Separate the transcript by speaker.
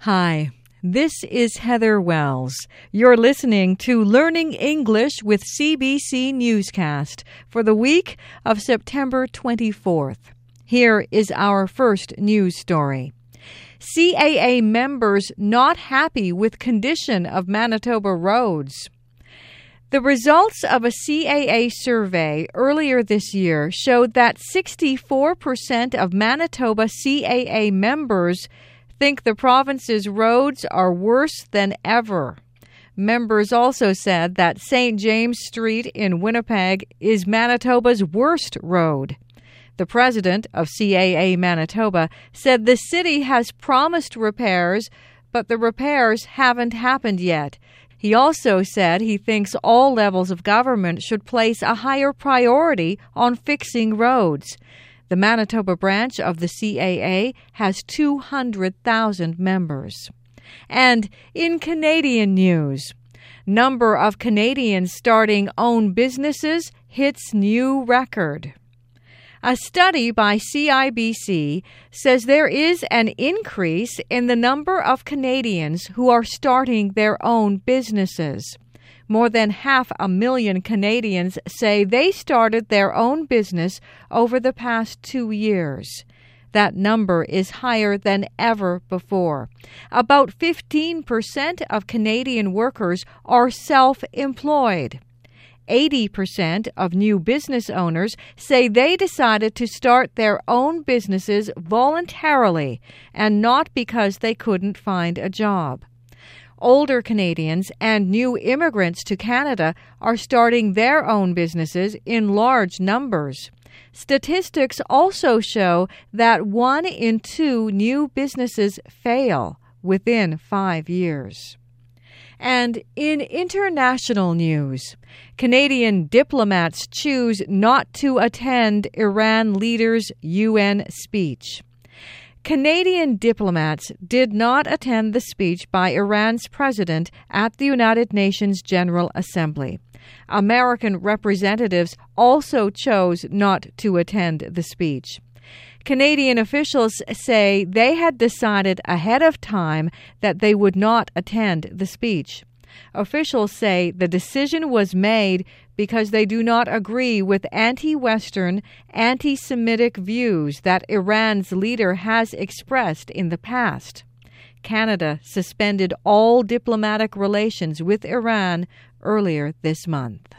Speaker 1: Hi, this is Heather Wells. You're listening to Learning English with CBC Newscast for the week of September 24th. Here is our first news story. CAA members not happy with condition of Manitoba roads. The results of a CAA survey earlier this year showed that 64% of Manitoba CAA members think the province's roads are worse than ever. Members also said that St. James Street in Winnipeg is Manitoba's worst road. The president of CAA Manitoba said the city has promised repairs, but the repairs haven't happened yet. He also said he thinks all levels of government should place a higher priority on fixing roads. The Manitoba branch of the CAA has 200,000 members. And in Canadian news, number of Canadians starting own businesses hits new record. A study by CIBC says there is an increase in the number of Canadians who are starting their own businesses. More than half a million Canadians say they started their own business over the past two years. That number is higher than ever before. About 15% of Canadian workers are self employed. 80% of new business owners say they decided to start their own businesses voluntarily and not because they couldn't find a job. Older Canadians and new immigrants to Canada are starting their own businesses in large numbers. Statistics also show that one in two new businesses fail within five years. And in international news, Canadian diplomats choose not to attend Iran leader's UN speech. Canadian diplomats did not attend the speech by Iran's president at the United Nations General Assembly. American representatives also chose not to attend the speech. Canadian officials say they had decided ahead of time that they would not attend the speech. Officials say the decision was made because they do not agree with anti Western, anti Semitic views that Iran's leader has expressed in the past. Canada suspended all diplomatic relations with Iran earlier this month.